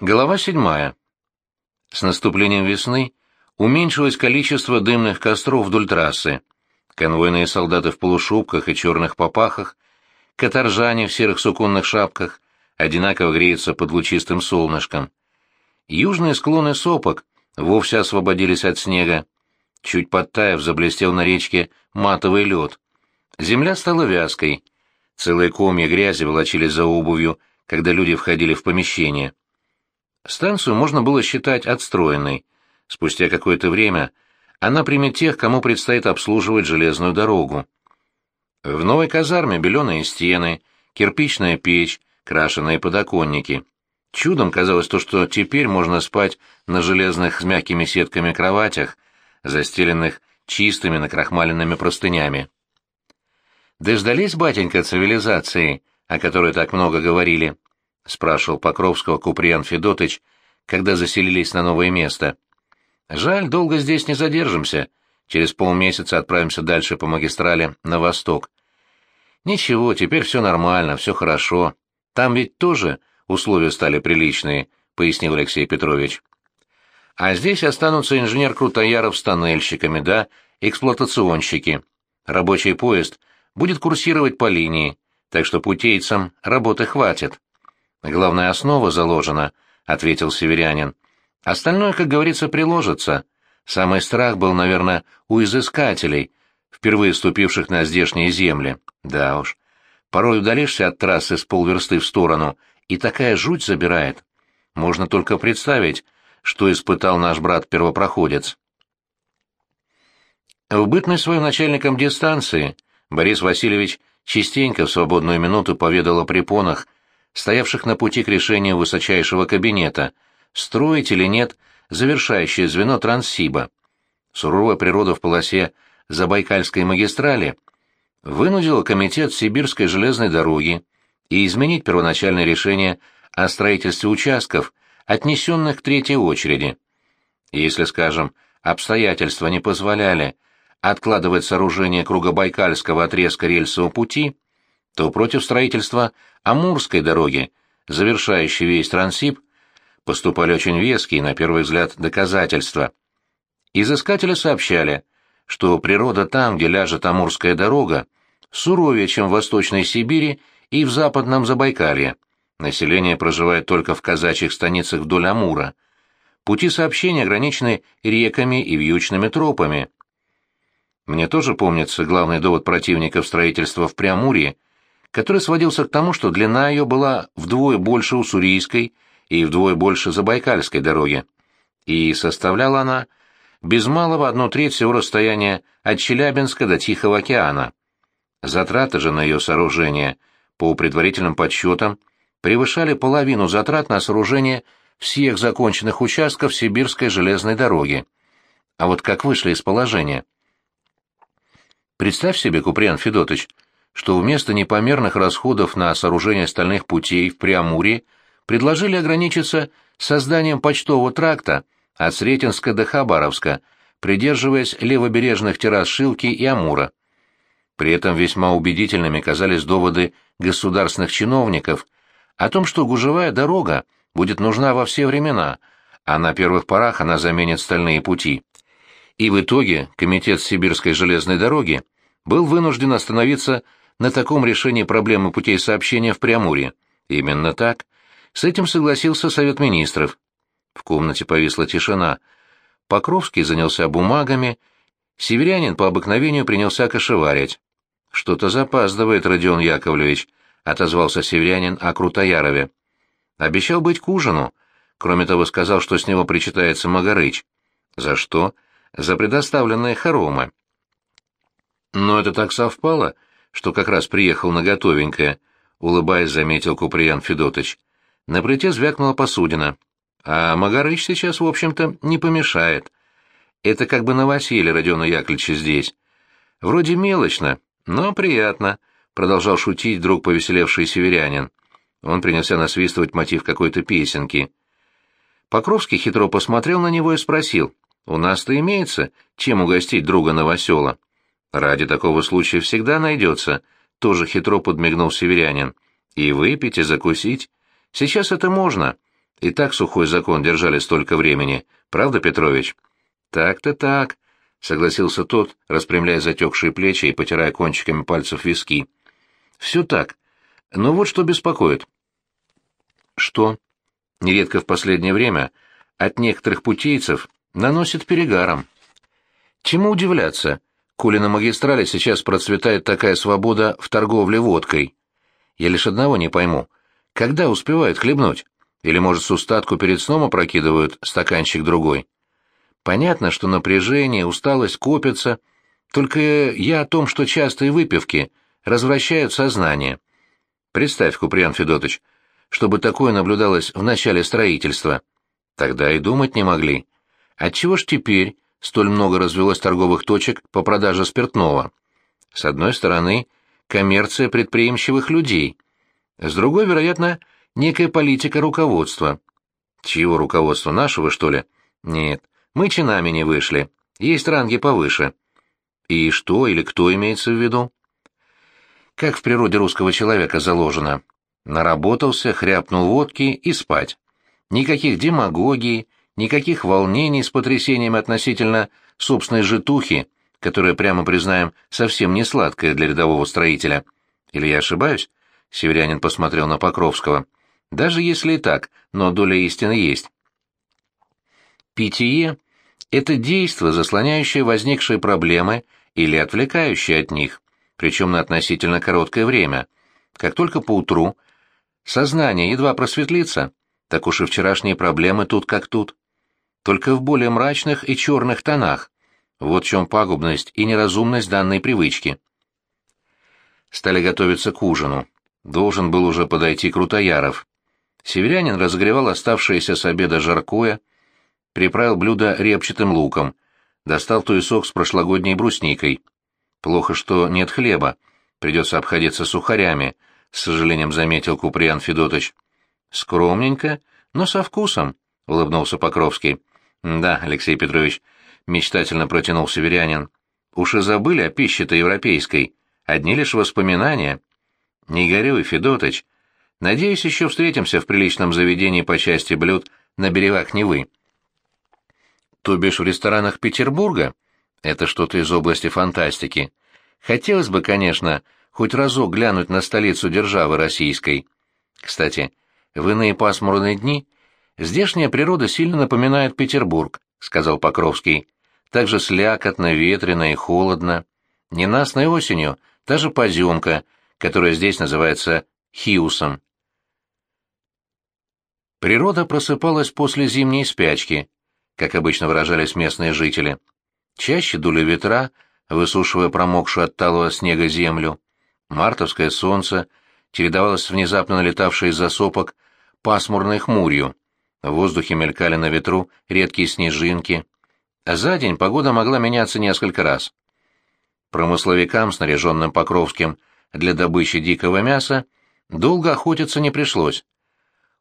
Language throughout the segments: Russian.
Глава седьмая. С наступлением весны уменьшилось количество дымных костров вдоль трассы. Конвойные солдаты в полушубках и черных попахах, каторжане в серых суконных шапках одинаково греются под лучистым солнышком. Южные склоны сопок вовсе освободились от снега. Чуть подтаяв, заблестел на речке матовый лед. Земля стала вязкой. Целые комья грязи волочились за обувью, когда люди входили в помещение. Станцию можно было считать отстроенной. Спустя какое-то время она примет тех, кому предстоит обслуживать железную дорогу. В новой казарме беленые стены, кирпичная печь, крашеные подоконники. Чудом казалось то, что теперь можно спать на железных с мягкими сетками кроватях, застеленных чистыми накрахмаленными простынями. «Дождались, батенька, цивилизации, о которой так много говорили?» — спрашивал Покровского Куприян Федотыч, когда заселились на новое место. «Жаль, долго здесь не задержимся. Через полмесяца отправимся дальше по магистрали на восток. Ничего, теперь все нормально, все хорошо. Там ведь тоже условия стали приличные», — пояснил Алексей Петрович. «А здесь останутся инженер Крутояров с тоннельщиками, да, эксплуатационщики. Рабочий поезд будет курсировать по линии, так что путейцам работы хватит». Главная основа заложена, ответил северянин. Остальное, как говорится, приложится. Самый страх был, наверное, у изыскателей, впервые ступивших на здешние земли. Да уж. Порой удалишься от трассы с полверсты в сторону, и такая жуть забирает. Можно только представить, что испытал наш брат-первопроходец. В бытность свою начальником дистанции Борис Васильевич частенько в свободную минуту поведал о препонах, стоявших на пути к решению высочайшего кабинета, строить или нет завершающее звено Транссиба. Суровая природа в полосе Забайкальской магистрали вынудила комитет Сибирской железной дороги и изменить первоначальное решение о строительстве участков, отнесенных к третьей очереди. Если, скажем, обстоятельства не позволяли откладывать сооружение кругобайкальского отрезка рельсового пути, то против строительства Амурской дороги, завершающей весь Трансип, поступали очень веские, на первый взгляд, доказательства. Изыскатели сообщали, что природа там, где ляжет Амурская дорога, суровее, чем в Восточной Сибири и в Западном Забайкалье. Население проживает только в казачьих станицах вдоль Амура. Пути сообщения ограничены реками и вьючными тропами. Мне тоже помнится главный довод противников строительства в Преамурье – который сводился к тому, что длина ее была вдвое больше Уссурийской и вдвое больше Забайкальской дороги, и составляла она без малого одну треть всего расстояния от Челябинска до Тихого океана. Затраты же на ее сооружение, по предварительным подсчетам, превышали половину затрат на сооружение всех законченных участков Сибирской железной дороги. А вот как вышли из положения? Представь себе, Куприян Федотович, что вместо непомерных расходов на сооружение стальных путей в Преамурье предложили ограничиться созданием почтового тракта от Сретенска до Хабаровска, придерживаясь левобережных террас Шилки и Амура. При этом весьма убедительными казались доводы государственных чиновников о том, что гужевая дорога будет нужна во все времена, а на первых порах она заменит стальные пути. И в итоге Комитет Сибирской железной дороги был вынужден остановиться на таком решении проблемы путей сообщения в Преамурье. Именно так. С этим согласился Совет Министров. В комнате повисла тишина. Покровский занялся бумагами, северянин по обыкновению принялся кошеварить. «Что-то запаздывает, Родион Яковлевич», — отозвался северянин о Крутоярове. «Обещал быть к ужину. Кроме того, сказал, что с него причитается Магарыч. За что? За предоставленные хоромы». «Но это так совпало», что как раз приехал на готовенькое, улыбаясь, заметил Куприян Федотыч. На плите звякнула посудина. А Магарыч сейчас, в общем-то, не помешает. Это как бы новоселье Родиона Яковлевича здесь. Вроде мелочно, но приятно, — продолжал шутить вдруг повеселевший северянин. Он принялся насвистывать мотив какой-то песенки. Покровский хитро посмотрел на него и спросил, «У нас-то имеется, чем угостить друга новосела?» Ради такого случая всегда найдется, тоже хитро подмигнул северянин. И выпить, и закусить. Сейчас это можно. И так сухой закон держали столько времени. Правда, Петрович? Так-то так, согласился тот, распрямляя затекшие плечи и потирая кончиками пальцев виски. Все так. Но вот что беспокоит. Что? Нередко в последнее время от некоторых путейцев наносит перегаром. Чему удивляться, коли на магистрале сейчас процветает такая свобода в торговле водкой? Я лишь одного не пойму. Когда успевают хлебнуть? Или, может, с устатку перед сном опрокидывают стаканчик другой? Понятно, что напряжение, усталость копятся, только я о том, что частые выпивки развращают сознание. Представь, Куприян Федотович, чтобы такое наблюдалось в начале строительства. Тогда и думать не могли. Отчего ж теперь столь много развелось торговых точек по продаже спиртного? С одной стороны, коммерция предприимчивых людей. С другой, вероятно, некая политика руководства. Чьего руководства, нашего, что ли? Нет, мы чинами не вышли. Есть ранги повыше. И что или кто имеется в виду? Как в природе русского человека заложено. Наработался, хряпнул водки и спать. Никаких демагогий, никаких волнений с потрясением относительно собственной житухи, которая, прямо признаем, совсем не сладкая для рядового строителя. Или я ошибаюсь? Северянин посмотрел на Покровского. Даже если и так, но доля истины есть. Питье — это действо, заслоняющее возникшие проблемы или отвлекающее от них, причем на относительно короткое время. Как только поутру сознание едва просветлится, так уж и вчерашние проблемы тут как тут. Только в более мрачных и черных тонах. Вот в чем пагубность и неразумность данной привычки. Стали готовиться к ужину. Должен был уже подойти Крутояров. Северянин разогревал оставшееся с обеда жаркое, приправил блюдо репчатым луком, достал туесок с прошлогодней брусникой. Плохо, что нет хлеба, придется обходиться сухарями, с сожалением заметил Куприян Федотович. Скромненько, но со вкусом, улыбнулся Покровский. Да, Алексей Петрович, мечтательно протянул северянин. Уж и забыли о пище-то европейской, одни лишь воспоминания. Не горюй, Федотыч, Надеюсь, еще встретимся в приличном заведении по части блюд на берегах Невы. То бишь в ресторанах Петербурга? Это что-то из области фантастики. Хотелось бы, конечно, хоть разок глянуть на столицу державы российской. Кстати, в иные пасмурные дни здешняя природа сильно напоминает Петербург, сказал Покровский. Также слякотно, ветрено и холодно. Ненастной осенью та же поземка, которая здесь называется Хиусом. Природа просыпалась после зимней спячки, как обычно выражались местные жители. Чаще дули ветра, высушивая промокшую от талого снега землю. Мартовское солнце чередовалось с внезапно налетавшей из-за сопок пасмурной хмурью. В воздухе мелькали на ветру редкие снежинки. А за день погода могла меняться несколько раз. Промысловикам, снаряженным Покровским для добычи дикого мяса, долго охотиться не пришлось.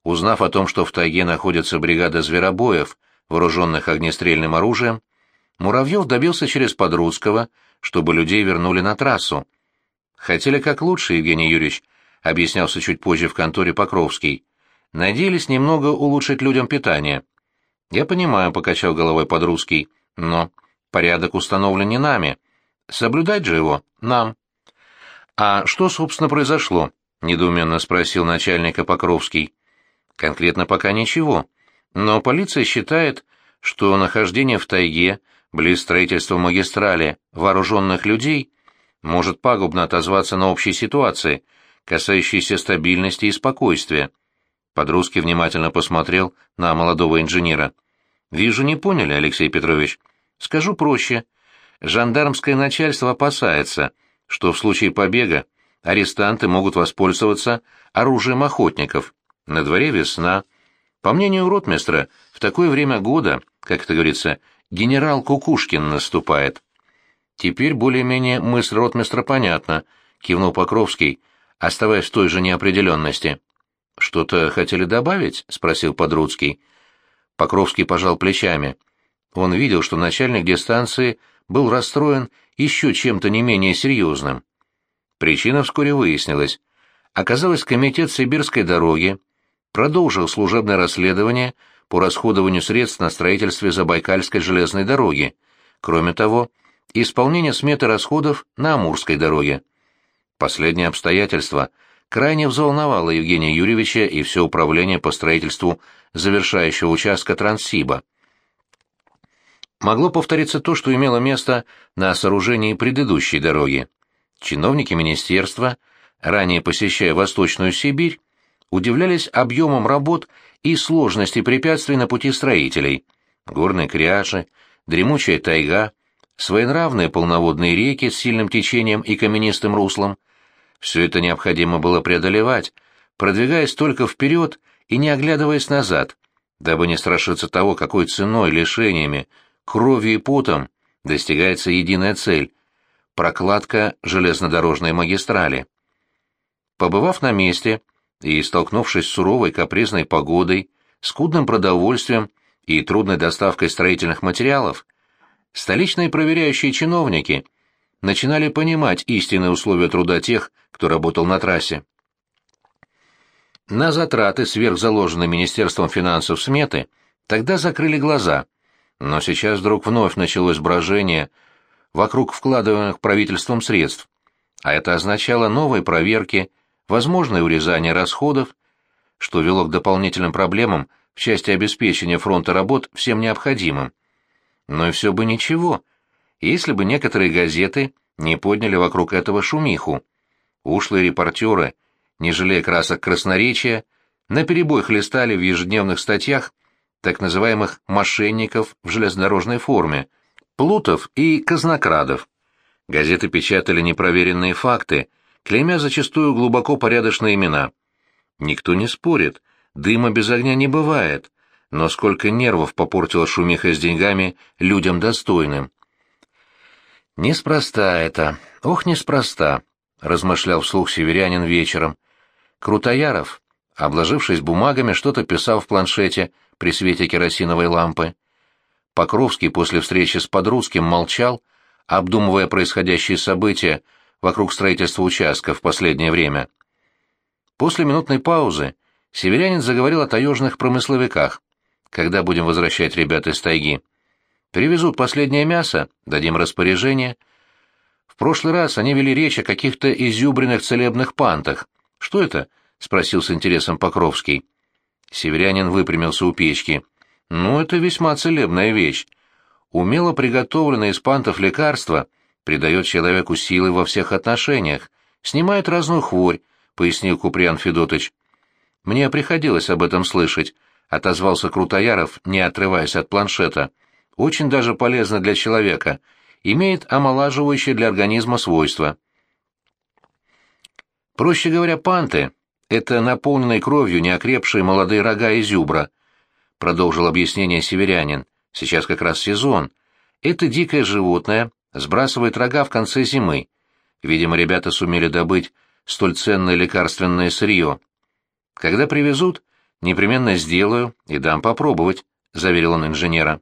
Узнав о том, что в тайге находится бригада зверобоев, вооруженных огнестрельным оружием, Муравьев добился через Подрудского, чтобы людей вернули на трассу. Хотели как лучше, Евгений Юрьевич, объяснялся чуть позже в конторе Покровский. Надеялись немного улучшить людям питание. Я понимаю, покачал головой Подрудский, но порядок установлен не нами. Соблюдать же его нам. А что, собственно, произошло? недоуменно спросил начальника Покровский. Конкретно пока ничего, но полиция считает, что нахождение в тайге, близ строительства магистрали, вооруженных людей, может пагубно отозваться на общей ситуации, касающейся стабильности и спокойствия. Подрусский внимательно посмотрел на молодого инженера. «Вижу, не поняли, Алексей Петрович. Скажу проще. Жандармское начальство опасается, что в случае побега арестанты могут воспользоваться оружием охотников. На дворе весна. По мнению ротмистра, в такое время года, как это говорится, генерал Кукушкин наступает. Теперь более-менее мысль ротмистра понятна, кивнул Покровский, оставаясь в той же неопределенности. «Что-то хотели добавить?» — спросил Подруцкий. Покровский пожал плечами. Он видел, что начальник дистанции был расстроен еще чем-то не менее серьезным. Причина вскоре выяснилась. Оказалось, комитет сибирской дороги продолжил служебное расследование по расходованию средств на строительстве Забайкальской железной дороги. Кроме того, исполнение сметы расходов на Амурской дороге. Последнее обстоятельство крайне взволновало Евгения Юрьевича и все управление по строительству завершающего участка Транссиба. Могло повториться то, что имело место на сооружении предыдущей дороги. Чиновники министерства, ранее посещая Восточную Сибирь, удивлялись объемом работ и сложности препятствий на пути строителей. Горные кряжи, дремучая тайга, своенравные полноводные реки с сильным течением и каменистым руслом. Все это необходимо было преодолевать, продвигаясь только вперед и не оглядываясь назад, дабы не страшиться того, какой ценой, лишениями, кровью и потом достигается единая цель — прокладка железнодорожной магистрали. Побывав на месте и столкнувшись с суровой капризной погодой, скудным продовольствием и трудной доставкой строительных материалов, столичные проверяющие чиновники начинали понимать истинные условия труда тех, кто работал на трассе. На затраты, сверхзаложенные Министерством финансов сметы, тогда закрыли глаза, но сейчас вдруг вновь началось брожение вокруг вкладываемых правительством средств, а это означало новые проверки, возможное урезание расходов, что вело к дополнительным проблемам в части обеспечения фронта работ всем необходимым. Но и все бы ничего, если бы некоторые газеты не подняли вокруг этого шумиху. Ушлые репортеры, не жалея красок красноречия, наперебой хлестали в ежедневных статьях так называемых «мошенников» в железнодорожной форме, плутов и казнокрадов. Газеты печатали непроверенные факты, клеймя зачастую глубоко порядочные имена. Никто не спорит, дыма без огня не бывает, но сколько нервов попортила шумиха с деньгами людям достойным. «Неспроста это, ох, неспроста», — размышлял вслух северянин вечером. Крутояров, обложившись бумагами, что-то писал в планшете при свете керосиновой лампы. Покровский после встречи с Подрусским молчал, обдумывая происходящие события вокруг строительства участка в последнее время. После минутной паузы северянин заговорил о таежных промысловиках. Когда будем возвращать ребят из тайги? Привезут последнее мясо, дадим распоряжение. В прошлый раз они вели речь о каких-то изюбренных целебных пантах. Что это? спросил с интересом Покровский. Северянин выпрямился у печки. Ну, это весьма целебная вещь. Умело приготовленное из пантов лекарство придает человеку силы во всех отношениях, снимает разную хворь, пояснил Куприан Федотыч. Мне приходилось об этом слышать, отозвался Крутояров, не отрываясь от планшета. Очень даже полезно для человека, имеет омолаживающее для организма свойства. Проще говоря, панты — это наполненные кровью неокрепшие молодые рога и зюбра, продолжил объяснение северянин. Сейчас как раз сезон. Это дикое животное сбрасывает рога в конце зимы. Видимо, ребята сумели добыть столь ценное лекарственное сырье. Когда привезут, Непременно сделаю и дам попробовать, — заверил он инженера.